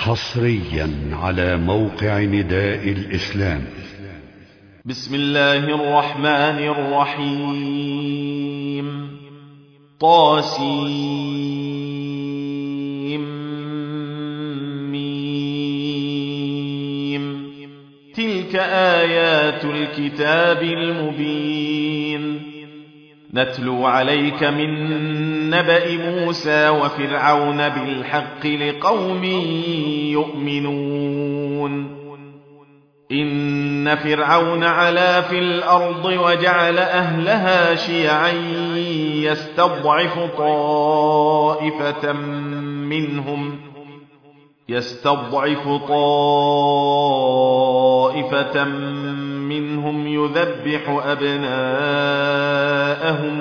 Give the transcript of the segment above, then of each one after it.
حصريا على موقع نداء الإسلام. بسم الله الرحمن الرحيم. طاسيم. تلك آيات الكتاب المبين. نتلو عليك من نبأ موسى وفرعون بالحق لقوم يؤمنون. إن فرعون علا في الأرض وجعل أهلها شيعا يستضعف طائفة منهم يستضعف طائفة منهم يذبح أبناءهم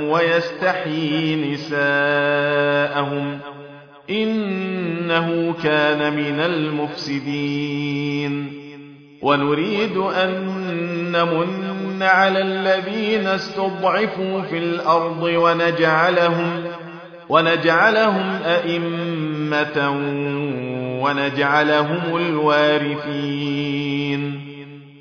ويستحيي نساءهم إنه كان من المفسدين. ونريد أن نمن على الذين استضعفوا في الأرض ونجعلهم ونجعلهم أئمة ونجعلهم الوارثين.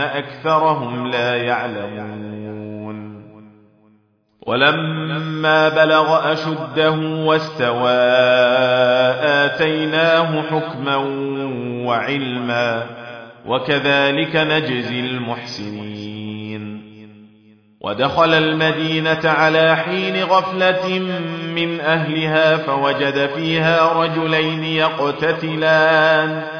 أكثرهم لا يعلمون. ولما بلغ أشده واستوى آتيناه حكما وعلما وكذلك نجزي المحسنين. ودخل المدينة على حين غفلة من أهلها فوجد فيها رجلين يقتتلان.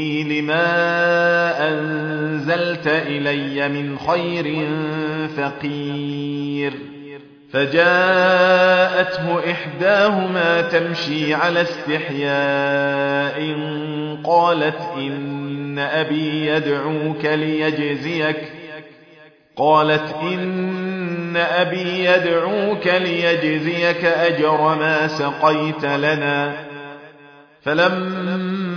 إني لما أنزلت إلي من خير فقير. فجاءته إحداهما تمشي على استحياء قالت إن أبي يدعوك ليجزيك. قالت إن أبي يدعوك ليجزيك أجر ما سقيت لنا. فلما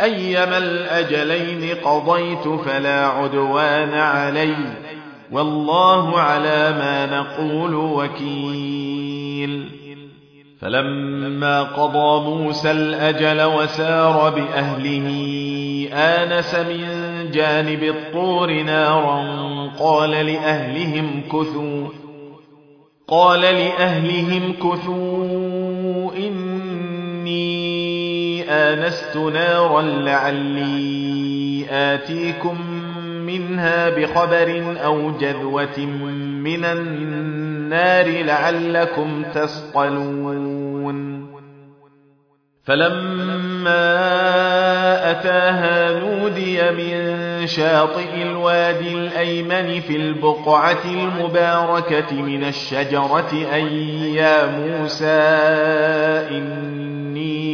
أيما الأجلين قضيت فلا عدوان علي والله على ما نقول وكيل. فلما قضى موسى الأجل وسار بأهله آنس من جانب الطور نارا قال لأهلهم كثوا قال لأهلهم كثوا آنست نارا لعلي آتيكم منها بخبر أو جذوة من النار لعلكم تصطلون. فلما أتاها نودي من شاطئ الوادي الأيمن في البقعة المباركة من الشجرة أن يا موسى إني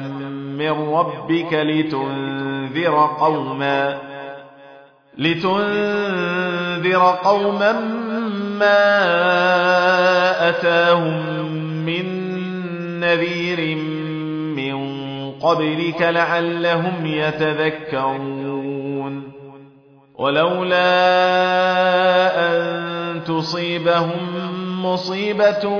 من ربك لتنذر قوما لتنذر قوما ما أتاهم من نذير من قبلك لعلهم يتذكرون ولولا أن تصيبهم مصيبة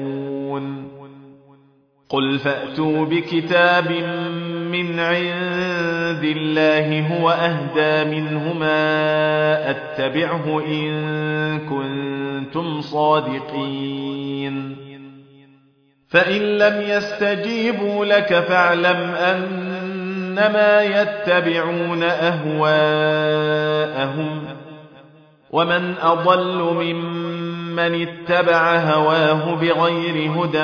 قل فأتوا بكتاب من عند الله هو أهدى منهما أتبعه إن كنتم صادقين فإن لم يستجيبوا لك فاعلم أنما يتبعون أهواءهم ومن أضل ممن اتبع هواه بغير هدى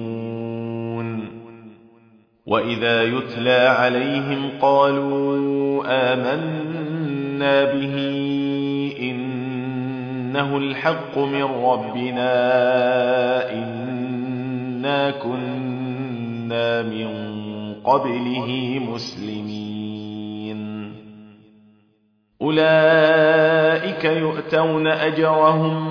وإذا يتلى عليهم قالوا آمنا به إنه الحق من ربنا إنا كنا من قبله مسلمين أولئك يؤتون أجرهم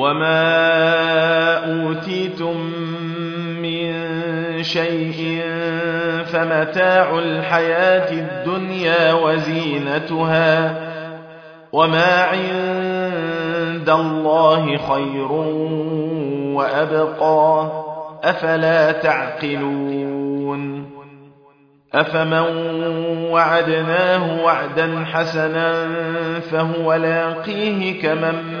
وما أوتيتم من شيء فمتاع الحياة الدنيا وزينتها وما عند الله خير وأبقى أفلا تعقلون أفمن وعدناه وعدا حسنا فهو لاقيه كمن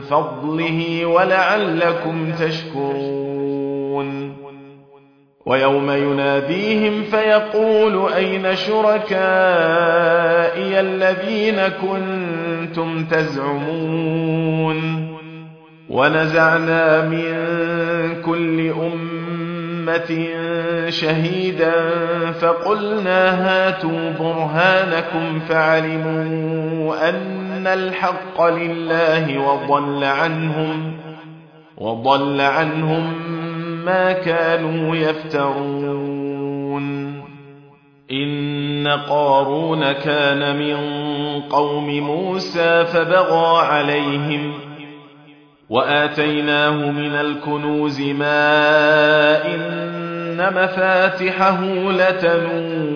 فضله ولعلكم تشكرون. ويوم يناديهم فيقول أين شركائي الذين كنتم تزعمون؟ ونزعنا من كل أمة شهيدا فقلنا هاتوا برهانكم فعلموا أن الحق لله وضل عنهم وضل عنهم ما كانوا يفترون. إن قارون كان من قوم موسى فبغى عليهم وآتيناه من الكنوز ما إن مفاتحه لتنوء.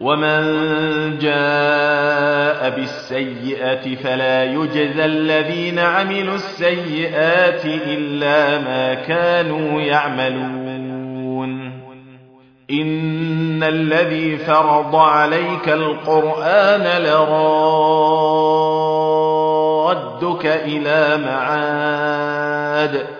ومن جاء بالسيئة فلا يجزى الذين عملوا السيئات إلا ما كانوا يعملون إن الذي فرض عليك القرآن لرادك إلى معاد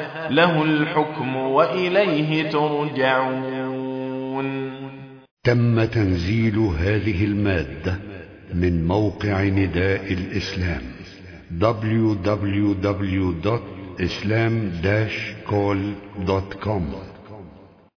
له الحكم وإليه ترجعون. تم تنزيل هذه المادة من موقع نداء الإسلام www.islam-call.com